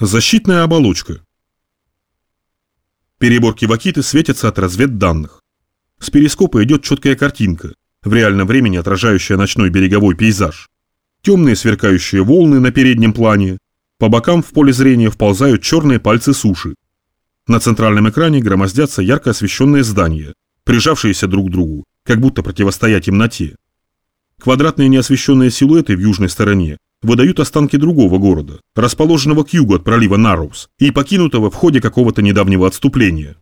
Защитная оболочка. Переборки Вакиты светятся от разведданных. С перископа идет четкая картинка, в реальном времени отражающая ночной береговой пейзаж. Темные сверкающие волны на переднем плане, по бокам в поле зрения вползают черные пальцы суши. На центральном экране громоздятся ярко освещенные здания, прижавшиеся друг к другу, как будто противостоя темноте. Квадратные неосвещенные силуэты в южной стороне выдают останки другого города, расположенного к югу от пролива Нарроуз и покинутого в ходе какого-то недавнего отступления.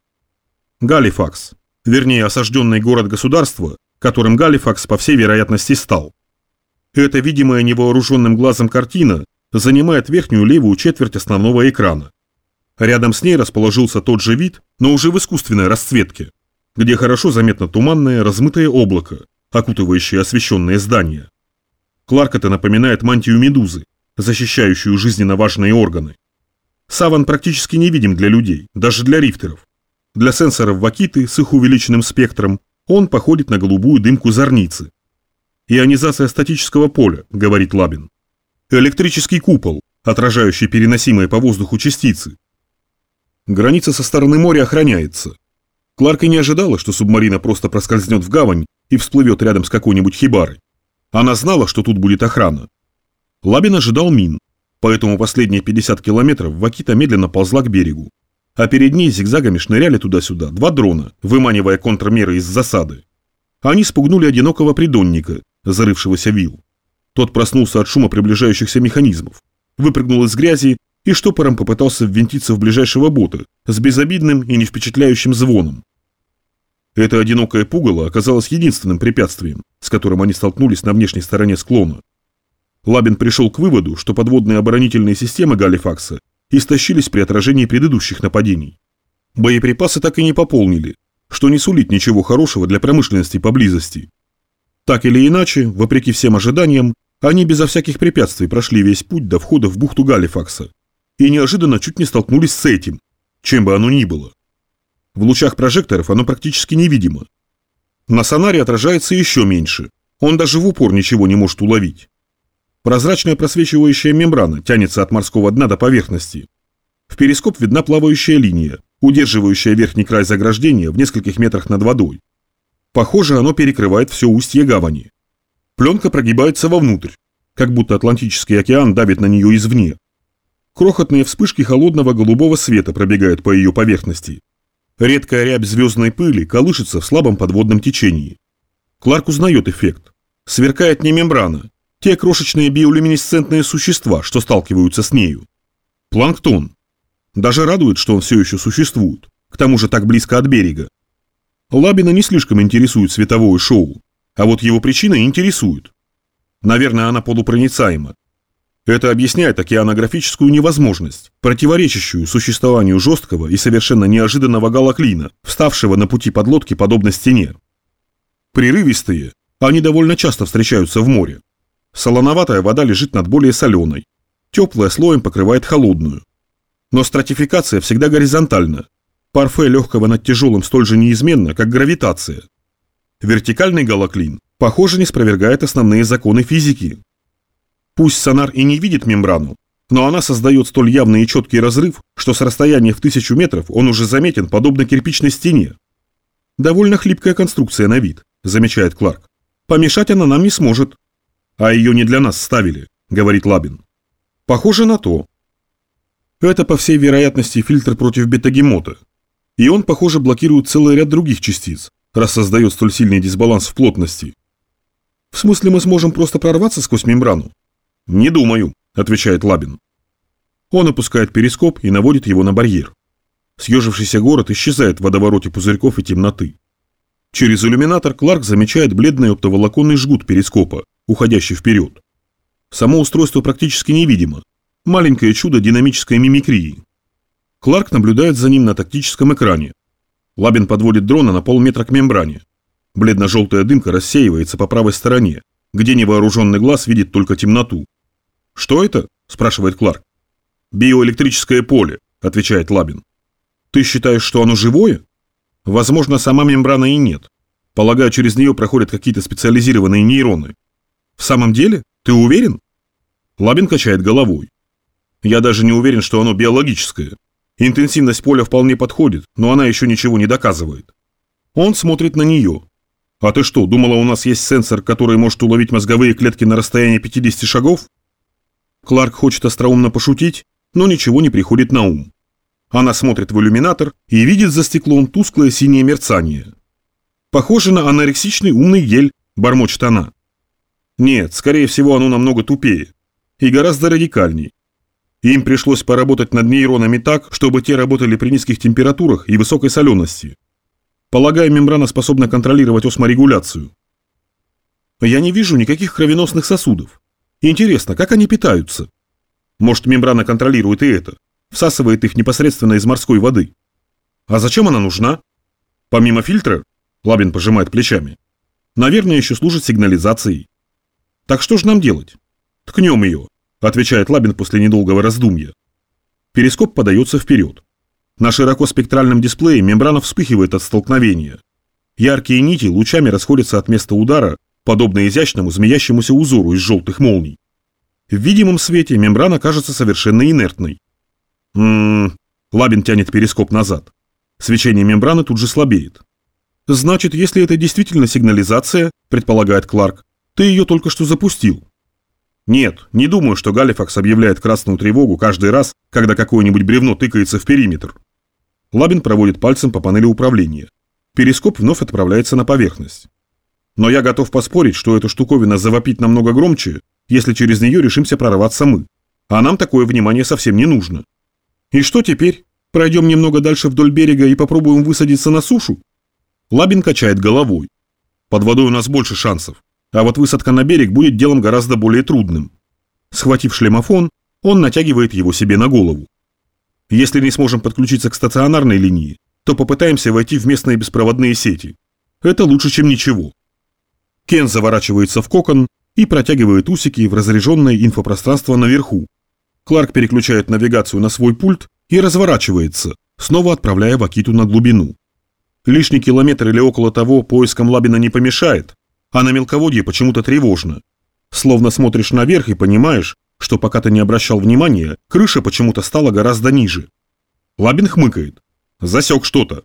Галифакс, вернее осажденный город-государство, которым Галифакс по всей вероятности стал. Эта видимая невооруженным глазом картина занимает верхнюю левую четверть основного экрана. Рядом с ней расположился тот же вид, но уже в искусственной расцветке, где хорошо заметно туманное размытое облако, окутывающее освещенные здания. Кларк это напоминает мантию медузы, защищающую жизненно важные органы. Саван практически невидим для людей, даже для рифтеров. Для сенсоров Вакиты с их увеличенным спектром он походит на голубую дымку зорницы. «Ионизация статического поля», — говорит Лабин. «Электрический купол, отражающий переносимые по воздуху частицы. Граница со стороны моря охраняется. Кларк и не ожидала, что субмарина просто проскользнет в гавань и всплывет рядом с какой-нибудь хибарой. Она знала, что тут будет охрана. Лабин ожидал мин, поэтому последние 50 километров Вакита медленно ползла к берегу. А перед ней зигзагами шныряли туда-сюда два дрона, выманивая контрмеры из засады. Они спугнули одинокого придонника, зарывшегося вил. Тот проснулся от шума приближающихся механизмов, выпрыгнул из грязи и штопором попытался ввинтиться в ближайшего бота с безобидным и не впечатляющим звоном. Это одинокое пугало оказалось единственным препятствием, с которым они столкнулись на внешней стороне склона. Лабин пришел к выводу, что подводные оборонительные системы Галифакса истощились при отражении предыдущих нападений. Боеприпасы так и не пополнили, что не сулит ничего хорошего для промышленности поблизости. Так или иначе, вопреки всем ожиданиям, они безо всяких препятствий прошли весь путь до входа в бухту Галифакса и неожиданно чуть не столкнулись с этим, чем бы оно ни было. В лучах прожекторов оно практически невидимо. На сонаре отражается еще меньше. Он даже в упор ничего не может уловить. Прозрачная просвечивающая мембрана тянется от морского дна до поверхности. В перископ видна плавающая линия, удерживающая верхний край заграждения в нескольких метрах над водой. Похоже, оно перекрывает все устье гавани. Пленка прогибается вовнутрь, как будто Атлантический океан давит на нее извне. Крохотные вспышки холодного голубого света пробегают по ее поверхности, Редкая рябь звездной пыли колышется в слабом подводном течении. Кларк узнает эффект. Сверкает не мембрана, те крошечные биолюминесцентные существа, что сталкиваются с нею. Планктон. Даже радует, что он все еще существует, к тому же так близко от берега. Лабина не слишком интересует световое шоу, а вот его причина интересует. Наверное, она полупроницаема. Это объясняет океанографическую невозможность, противоречащую существованию жесткого и совершенно неожиданного галоклина, вставшего на пути подлодки подобно стене. Прерывистые, они довольно часто встречаются в море. Солоноватая вода лежит над более соленой, теплая слоем покрывает холодную. Но стратификация всегда горизонтальна. Парфе легкого над тяжелым столь же неизменно, как гравитация. Вертикальный галоклин, похоже, не спровергает основные законы физики, Пусть сонар и не видит мембрану, но она создает столь явный и четкий разрыв, что с расстояния в тысячу метров он уже заметен подобно кирпичной стене. Довольно хлипкая конструкция на вид, замечает Кларк. Помешать она нам не сможет. А ее не для нас ставили, говорит Лабин. Похоже на то. Это, по всей вероятности, фильтр против бетагемота. И он, похоже, блокирует целый ряд других частиц, раз создает столь сильный дисбаланс в плотности. В смысле мы сможем просто прорваться сквозь мембрану? «Не думаю», – отвечает Лабин. Он опускает перископ и наводит его на барьер. Съежившийся город исчезает в водовороте пузырьков и темноты. Через иллюминатор Кларк замечает бледный оптоволоконный жгут перископа, уходящий вперед. Само устройство практически невидимо. Маленькое чудо динамической мимикрии. Кларк наблюдает за ним на тактическом экране. Лабин подводит дрона на полметра к мембране. Бледно-желтая дымка рассеивается по правой стороне, где невооруженный глаз видит только темноту. «Что это?» – спрашивает Кларк. «Биоэлектрическое поле», – отвечает Лабин. «Ты считаешь, что оно живое?» «Возможно, сама мембрана и нет. Полагаю, через нее проходят какие-то специализированные нейроны». «В самом деле? Ты уверен?» Лабин качает головой. Я даже не уверен, что оно биологическое. Интенсивность поля вполне подходит, но она еще ничего не доказывает. Он смотрит на нее. А ты что, думала, у нас есть сенсор, который может уловить мозговые клетки на расстоянии 50 шагов? Кларк хочет остроумно пошутить, но ничего не приходит на ум. Она смотрит в иллюминатор и видит за стеклом тусклое синее мерцание. Похоже на анорексичный умный гель, бормочет она. Нет, скорее всего, оно намного тупее. И гораздо радикальней. Им пришлось поработать над нейронами так, чтобы те работали при низких температурах и высокой солености. Полагаю, мембрана способна контролировать осморегуляцию. Я не вижу никаких кровеносных сосудов. Интересно, как они питаются? Может, мембрана контролирует и это, всасывает их непосредственно из морской воды. А зачем она нужна? Помимо фильтра, Лабин пожимает плечами, наверное, еще служит сигнализацией. Так что же нам делать? Ткнем ее, отвечает Лабин после недолгого раздумья. Перископ подается вперед. На широкоспектральном дисплее мембрана вспыхивает от столкновения. Яркие нити лучами расходятся от места удара, подобно изящному змеящемуся узору из желтых молний. В видимом свете мембрана кажется совершенно инертной. Ммм, Лабин тянет перископ назад. Свечение мембраны тут же слабеет. Значит, если это действительно сигнализация, предполагает Кларк, ты ее только что запустил. Нет, не думаю, что Галифакс объявляет красную тревогу каждый раз, когда какое-нибудь бревно тыкается в периметр. Лабин проводит пальцем по панели управления. Перископ вновь отправляется на поверхность. Но я готов поспорить, что эта штуковина завопит намного громче, если через нее решимся прорваться мы. А нам такое внимание совсем не нужно. И что теперь? Пройдем немного дальше вдоль берега и попробуем высадиться на сушу? Лабин качает головой. Под водой у нас больше шансов. А вот высадка на берег будет делом гораздо более трудным. Схватив шлемофон, он натягивает его себе на голову. Если не сможем подключиться к стационарной линии, то попытаемся войти в местные беспроводные сети. Это лучше, чем ничего. Кен заворачивается в кокон и протягивает усики в разряженное инфопространство наверху. Кларк переключает навигацию на свой пульт и разворачивается, снова отправляя Вакиту на глубину. Лишний километр или около того поиском Лабина не помешает, а на мелководье почему-то тревожно. Словно смотришь наверх и понимаешь, что пока ты не обращал внимания, крыша почему-то стала гораздо ниже. Лабин хмыкает. Засек что-то.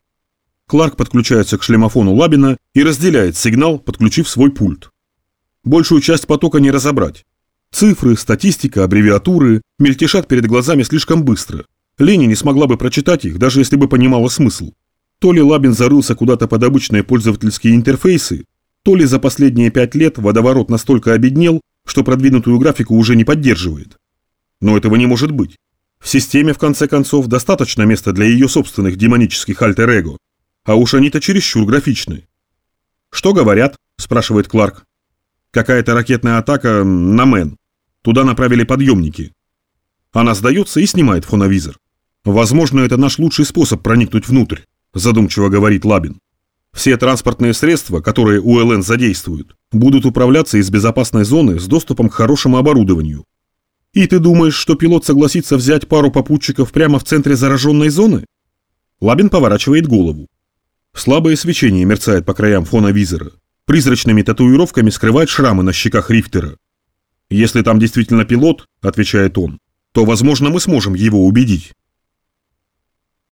Кларк подключается к шлемофону Лабина и разделяет сигнал, подключив свой пульт. Большую часть потока не разобрать. Цифры, статистика, аббревиатуры мельтешат перед глазами слишком быстро. Лени не смогла бы прочитать их, даже если бы понимала смысл. То ли Лабин зарылся куда-то под обычные пользовательские интерфейсы, то ли за последние пять лет водоворот настолько обеднел, что продвинутую графику уже не поддерживает. Но этого не может быть. В системе, в конце концов, достаточно места для ее собственных демонических альтер-эго. А уж они-то чересчур графичны. «Что говорят?» – спрашивает Кларк. «Какая-то ракетная атака на Мэн. Туда направили подъемники». Она сдается и снимает фоновизор. «Возможно, это наш лучший способ проникнуть внутрь», – задумчиво говорит Лабин. Все транспортные средства, которые УЛН задействуют, будут управляться из безопасной зоны с доступом к хорошему оборудованию. И ты думаешь, что пилот согласится взять пару попутчиков прямо в центре зараженной зоны? Лабин поворачивает голову. Слабое свечение мерцает по краям фона визора. Призрачными татуировками скрывает шрамы на щеках Рихтера. «Если там действительно пилот», — отвечает он, — «то, возможно, мы сможем его убедить».